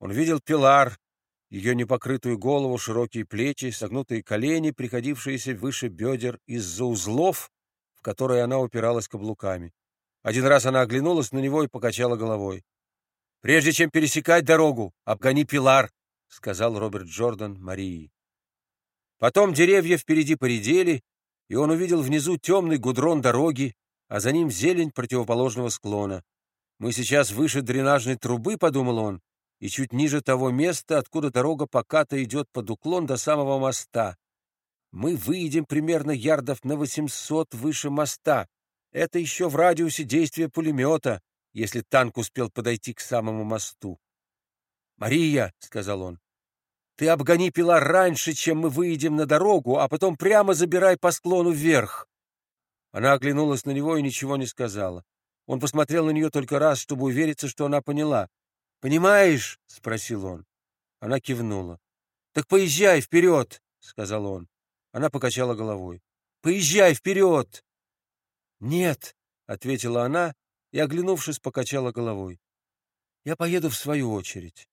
Он видел Пилар, ее непокрытую голову, широкие плечи, согнутые колени, приходившиеся выше бедер из-за узлов, в которые она упиралась каблуками. Один раз она оглянулась на него и покачала головой. «Прежде чем пересекать дорогу, обгони Пилар», — сказал Роберт Джордан Марии. Потом деревья впереди поредели, и он увидел внизу темный гудрон дороги, а за ним зелень противоположного склона. «Мы сейчас выше дренажной трубы», — подумал он, и чуть ниже того места, откуда дорога поката идет под уклон до самого моста. Мы выйдем примерно ярдов на 800 выше моста. Это еще в радиусе действия пулемета если танк успел подойти к самому мосту. «Мария», — сказал он, — «ты обгони пила раньше, чем мы выйдем на дорогу, а потом прямо забирай по склону вверх». Она оглянулась на него и ничего не сказала. Он посмотрел на нее только раз, чтобы увериться, что она поняла. «Понимаешь?» — спросил он. Она кивнула. «Так поезжай вперед!» — сказал он. Она покачала головой. «Поезжай вперед!» «Нет!» — ответила она и, оглянувшись, покачала головой. «Я поеду в свою очередь».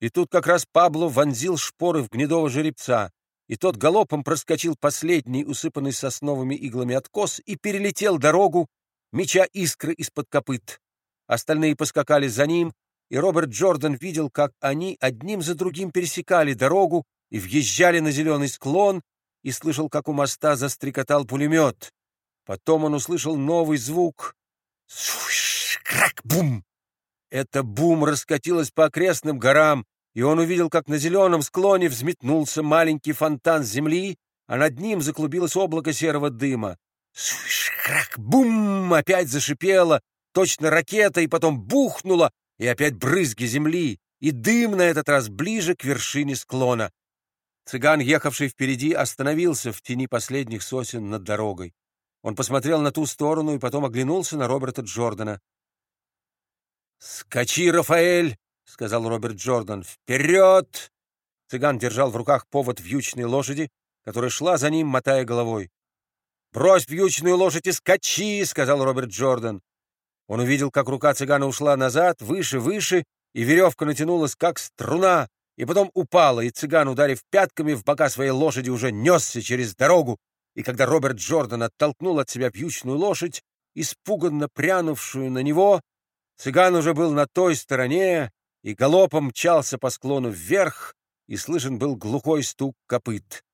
И тут как раз Пабло вонзил шпоры в гнедого жеребца, и тот галопом проскочил последний, усыпанный сосновыми иглами откос, и перелетел дорогу, меча искры из-под копыт. Остальные поскакали за ним, и Роберт Джордан видел, как они одним за другим пересекали дорогу и въезжали на зеленый склон, и слышал, как у моста застрекотал пулемет. Потом он услышал новый звук, Суш, крак, бум! Это бум раскатилось по окрестным горам, и он увидел, как на зеленом склоне взметнулся маленький фонтан земли, а над ним заклубилось облако серого дыма. Суш, крак, бум! Опять зашипело, точно ракета, и потом бухнуло, и опять брызги земли, и дым на этот раз ближе к вершине склона. Цыган, ехавший впереди, остановился в тени последних сосен над дорогой. Он посмотрел на ту сторону и потом оглянулся на Роберта Джордана. «Скачи, Рафаэль!» — сказал Роберт Джордан. «Вперед!» Цыган держал в руках повод вьючной лошади, которая шла за ним, мотая головой. «Брось вьючную лошадь и скачи!» — сказал Роберт Джордан. Он увидел, как рука цыгана ушла назад, выше, выше, и веревка натянулась, как струна, и потом упала, и цыган, ударив пятками в бока своей лошади, уже несся через дорогу, и когда Роберт Джордан оттолкнул от себя вьючную лошадь, испуганно прянувшую на него, цыган уже был на той стороне и галопом мчался по склону вверх, и слышен был глухой стук копыт.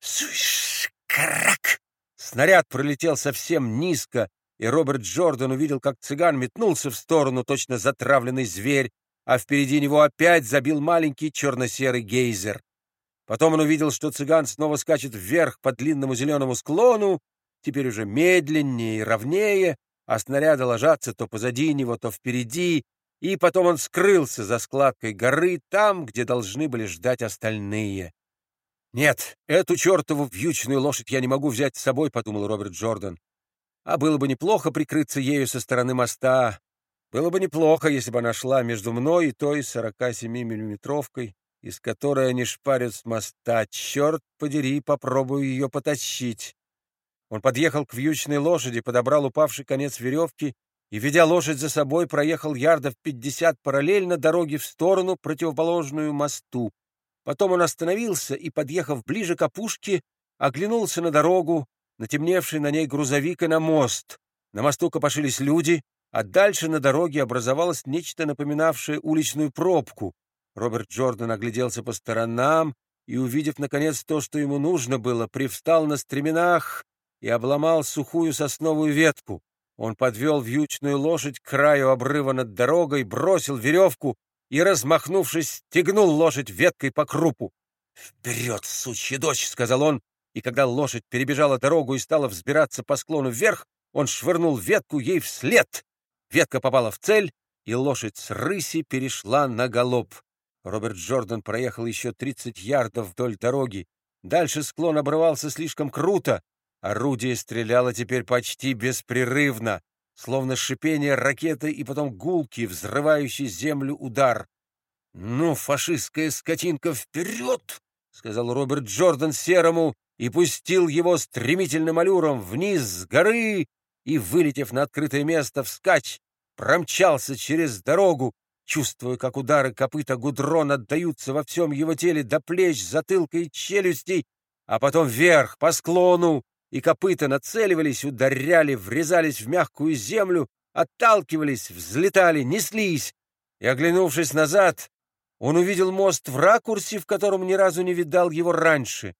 Суш! Крак! Снаряд пролетел совсем низко, и Роберт Джордан увидел, как цыган метнулся в сторону, точно затравленный зверь, а впереди него опять забил маленький черно-серый гейзер. Потом он увидел, что цыган снова скачет вверх по длинному зеленому склону, теперь уже медленнее и ровнее, а снаряды ложатся то позади него, то впереди, и потом он скрылся за складкой горы там, где должны были ждать остальные. «Нет, эту чертову вьючную лошадь я не могу взять с собой», — подумал Роберт Джордан. «А было бы неплохо прикрыться ею со стороны моста. Было бы неплохо, если бы она шла между мной и той 47-миллиметровкой, из которой они шпарят с моста. Черт подери, попробую ее потащить. Он подъехал к вьючной лошади, подобрал упавший конец веревки и, ведя лошадь за собой, проехал ярдов пятьдесят параллельно дороге в сторону, противоположную мосту. Потом он остановился и, подъехав ближе к опушке, оглянулся на дорогу, натемневший на ней грузовик и на мост. На мосту копошились люди, а дальше на дороге образовалось нечто напоминавшее уличную пробку. Роберт Джордан огляделся по сторонам и, увидев, наконец, то, что ему нужно было, привстал на стременах и обломал сухую сосновую ветку. Он подвел вьючную лошадь к краю обрыва над дорогой, бросил веревку и, размахнувшись, стегнул лошадь веткой по крупу. «Вперед, сучья дочь!» — сказал он, и когда лошадь перебежала дорогу и стала взбираться по склону вверх, он швырнул ветку ей вслед. Ветка попала в цель, и лошадь с рыси перешла на галоп. Роберт Джордан проехал еще 30 ярдов вдоль дороги. Дальше склон обрывался слишком круто. Орудие стреляло теперь почти беспрерывно, словно шипение ракеты и потом гулки, взрывающий землю удар. «Ну, фашистская скотинка, вперед!» — сказал Роберт Джордан Серому и пустил его стремительным аллюром вниз с горы и, вылетев на открытое место вскачь, промчался через дорогу, чувствуя, как удары копыта Гудрон отдаются во всем его теле до плеч, затылка и челюстей, а потом вверх, по склону, и копыта нацеливались, ударяли, врезались в мягкую землю, отталкивались, взлетали, неслись, и, оглянувшись назад, он увидел мост в ракурсе, в котором ни разу не видал его раньше.